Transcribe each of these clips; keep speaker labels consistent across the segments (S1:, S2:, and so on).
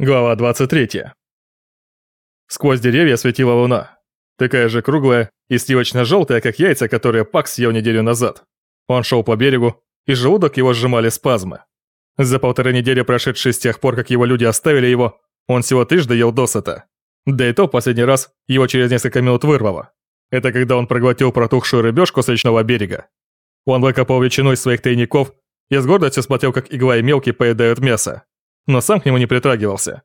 S1: Глава 23. Сквозь деревья светила луна. Такая же круглая и сливочно-желтая, как яйца, которые Пак съел неделю назад. Он шел по берегу, и желудок его сжимали спазмы. За полторы недели, прошедшие с тех пор, как его люди оставили его, он всего трижды ел досыта. Да и то последний раз его через несколько минут вырвало. Это когда он проглотил протухшую рыбешку с речного берега. Он выкопал ветчину из своих тайников и с гордостью смотрел, как игла и мелкий поедают мясо но сам к нему не притрагивался.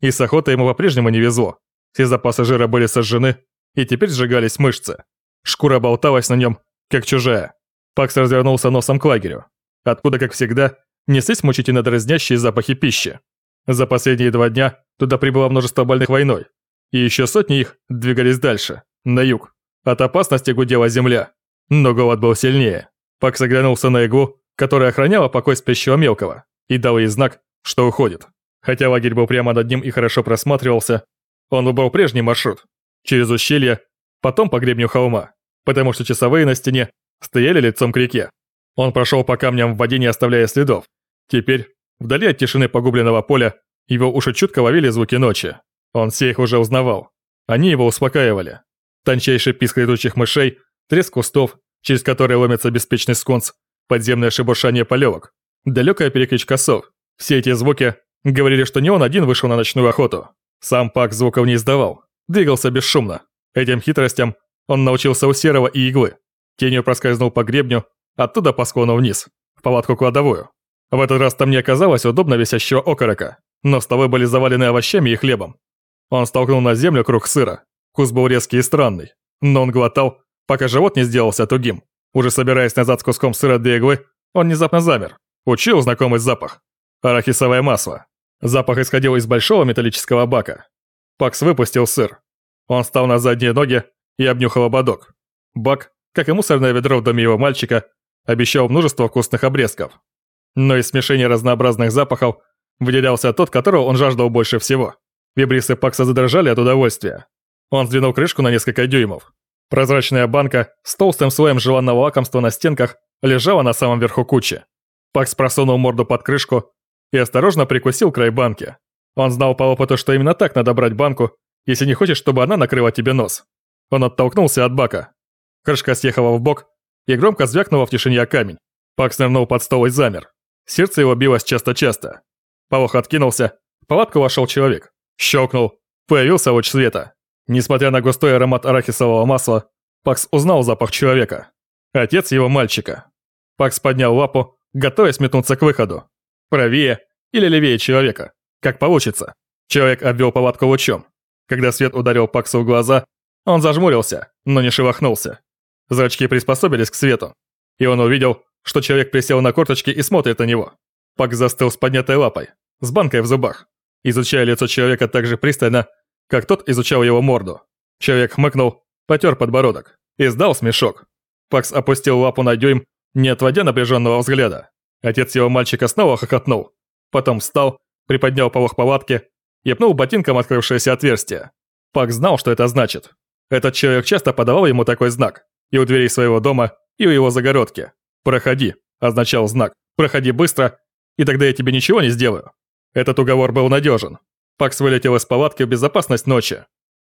S1: И с охотой ему по-прежнему не везло. Все запасы жира были сожжены, и теперь сжигались мышцы. Шкура болталась на нем, как чужая. Пакс развернулся носом к лагерю, откуда, как всегда, неслись мучительно дразнящие запахи пищи. За последние два дня туда прибыло множество больных войной, и еще сотни их двигались дальше, на юг. От опасности гудела земля, но голод был сильнее. Пакс оглянулся на иглу, которая охраняла покой спящего мелкого, и дал ей знак, что уходит. Хотя лагерь был прямо над ним и хорошо просматривался, он выбрал прежний маршрут. Через ущелье, потом по гребню холма, потому что часовые на стене стояли лицом к реке. Он прошел по камням в воде, не оставляя следов. Теперь, вдали от тишины погубленного поля, его уши чутко ловили звуки ночи. Он все их уже узнавал. Они его успокаивали. Тончайший писк летучих мышей, треск кустов, через которые ломится беспечный скунс, подземное шебуршание полевок, далекая перекличка сов, все эти звуки говорили, что не он один вышел на ночную охоту. Сам Пак звуков не издавал, двигался бесшумно. Этим хитростям он научился у Серого и Иглы. Тенью проскользнул по гребню, оттуда по склону вниз, в палатку кладовую. В этот раз там не оказалось удобно висящего окорока, но столы были завалены овощами и хлебом. Он столкнул на землю круг сыра. Вкус был резкий и странный, но он глотал, пока живот не сделался тугим. Уже собираясь назад с куском сыра для иглы, он внезапно замер. Учил знакомый запах. Арахисовое масло. Запах исходил из большого металлического бака. Пакс выпустил сыр. Он встал на задние ноги и обнюхал ободок. Бак, как и мусорное ведро в доме его мальчика, обещал множество вкусных обрезков. Но из смешения разнообразных запахов выделялся тот, которого он жаждал больше всего. Вибрисы Пакса задрожали от удовольствия. Он сдвинул крышку на несколько дюймов. Прозрачная банка с толстым слоем желанного лакомства на стенках лежала на самом верху кучи. Пакс просунул морду под крышку и осторожно прикусил край банки. Он знал по опыту, что именно так надо брать банку, если не хочешь, чтобы она накрыла тебе нос. Он оттолкнулся от бака. Крышка съехала в бок и громко звякнула в тишине о камень. Пакс нырнул под стол и замер. Сердце его билось часто-часто. Полох откинулся, в палатку вошел человек. Щелкнул, появился луч света. Несмотря на густой аромат арахисового масла, Пакс узнал запах человека. Отец его мальчика. Пакс поднял лапу, готовясь метнуться к выходу. Правее или левее человека. Как получится. Человек обвел палатку лучом. Когда свет ударил Паксу в глаза, он зажмурился, но не шелохнулся. Зрачки приспособились к свету. И он увидел, что человек присел на корточки и смотрит на него. Пакс застыл с поднятой лапой, с банкой в зубах, изучая лицо человека так же пристально, как тот изучал его морду. Человек хмыкнул, потер подбородок, и сдал смешок. Пакс опустил лапу на дюйм, не отводя напряженного взгляда. Отец его мальчика снова хохотнул. Потом встал, приподнял полох палатки и пнул ботинком открывшееся отверстие. Пак знал, что это значит. Этот человек часто подавал ему такой знак. И у дверей своего дома, и у его загородки. «Проходи», означал знак. «Проходи быстро, и тогда я тебе ничего не сделаю». Этот уговор был надежен. Пакс вылетел из палатки в безопасность ночи.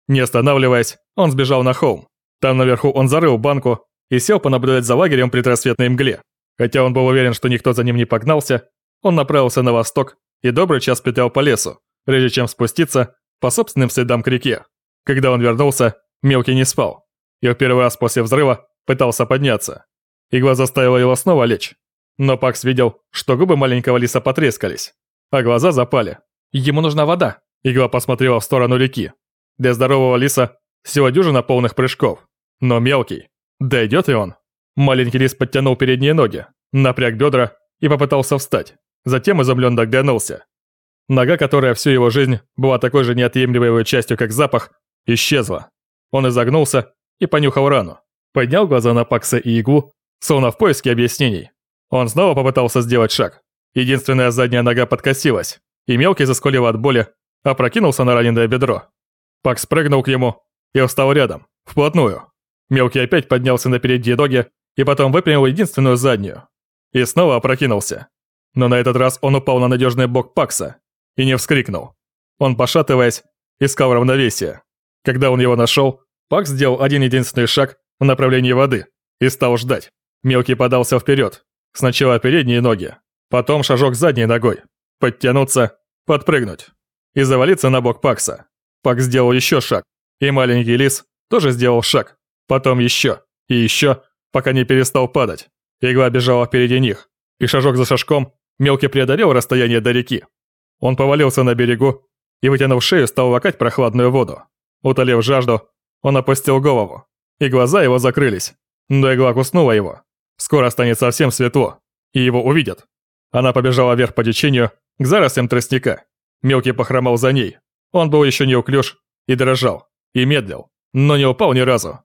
S1: Не останавливаясь, он сбежал на холм. Там наверху он зарыл банку и сел понаблюдать за лагерем предрассветной мгле. Хотя он был уверен, что никто за ним не погнался, он направился на восток и добрый час петлял по лесу, прежде чем спуститься по собственным следам к реке. Когда он вернулся, Мелкий не спал. И в первый раз после взрыва пытался подняться. Игла заставила его снова лечь. Но Пакс видел, что губы маленького лиса потрескались, а глаза запали. Ему нужна вода. Игла посмотрела в сторону реки. Для здорового лиса всего дюжина полных прыжков. Но мелкий. Дойдет и он. Маленький лис подтянул передние ноги, напряг бедра и попытался встать. Затем изумленно оглянулся. Нога, которая всю его жизнь была такой же неотъемлемой его частью, как запах, исчезла. Он изогнулся и понюхал рану. Поднял глаза на Пакса и иглу, словно в поиске объяснений. Он снова попытался сделать шаг. Единственная задняя нога подкосилась, и мелкий заскулил от боли, опрокинулся на раненое бедро. Пакс прыгнул к нему и встал рядом, вплотную. Мелкий опять поднялся на передние ноги и потом выпрямил единственную заднюю. И снова опрокинулся. Но на этот раз он упал на надежный бок Пакса и не вскрикнул. Он, пошатываясь, искал равновесие. Когда он его нашел, Пак сделал один единственный шаг в направлении воды и стал ждать. Мелкий подался вперед. Сначала передние ноги, потом шажок задней ногой. Подтянуться, подпрыгнуть и завалиться на бок Пакса. Пак сделал еще шаг, и маленький лис тоже сделал шаг. Потом еще и еще, пока не перестал падать. Игла бежала впереди них, и шажок за шажком мелкий преодолел расстояние до реки. Он повалился на берегу и, вытянув шею, стал лакать прохладную воду. Утолив жажду, он опустил голову, и глаза его закрылись. Но игла куснула его. Скоро станет совсем светло, и его увидят. Она побежала вверх по течению, к зарослям тростника. Мелкий похромал за ней. Он был еще неуклюж и дрожал, и медлил, но не упал ни разу.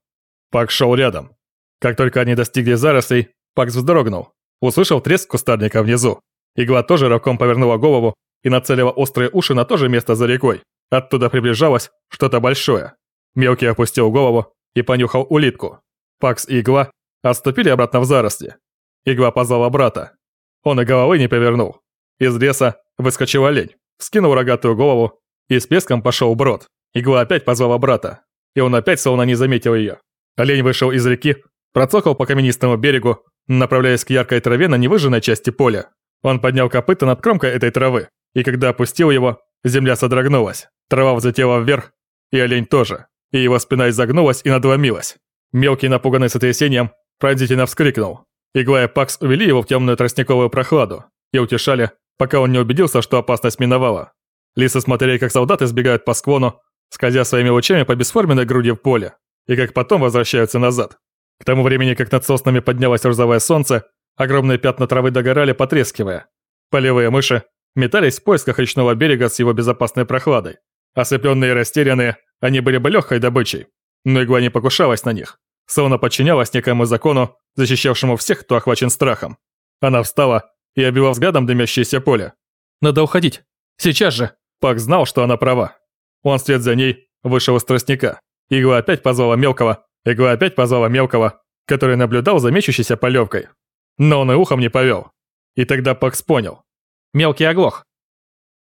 S1: Пак шел рядом. Как только они достигли зарослей, Пакс вздрогнул, услышал треск кустарника внизу. Игла тоже рывком повернула голову и нацелила острые уши на то же место за рекой. Оттуда приближалось что-то большое. Мелкий опустил голову и понюхал улитку. Пакс и Игла отступили обратно в заросли. Игла позвала брата. Он и головы не повернул. Из леса выскочил олень, скинул рогатую голову и с песком пошел брод. Игла опять позвала брата, и он опять словно не заметил ее. Олень вышел из реки, процокал по каменистому берегу, направляясь к яркой траве на невыжженной части поля. Он поднял копыта над кромкой этой травы, и когда опустил его, земля содрогнулась, трава взлетела вверх, и олень тоже, и его спина изогнулась и надломилась. Мелкий, напуганный сотрясением, пронзительно вскрикнул. Игла и Пакс увели его в темную тростниковую прохладу и утешали, пока он не убедился, что опасность миновала. Лисы смотрели, как солдаты сбегают по склону, скользя своими лучами по бесформенной груди в поле, и как потом возвращаются назад. К тому времени, как над соснами поднялось розовое солнце, огромные пятна травы догорали, потрескивая. Полевые мыши метались в поисках речного берега с его безопасной прохладой. Ослепленные и растерянные, они были бы легкой добычей, но игла не покушалась на них, словно подчинялась некому закону, защищавшему всех, кто охвачен страхом. Она встала и обвела взглядом дымящееся поле. «Надо уходить! Сейчас же!» Пак знал, что она права. Он вслед за ней вышел из тростника. Игла опять позвала мелкого, игла опять позвала мелкого, который наблюдал за мечущейся полевкой. Но он и ухом не повел. И тогда Пакс понял. Мелкий оглох.